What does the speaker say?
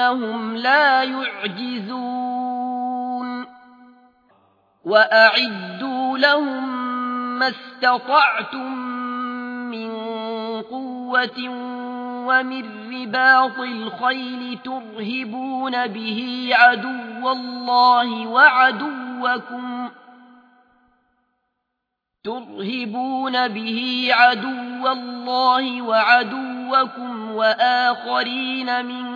إنهم لا يعجزون. وأعدوا لهم ما استطعتم من قوة ومن رباط الخيل ترهبون به عدو الله وعدوكم ترهبون به عدو الله وعدوكم وآخرين من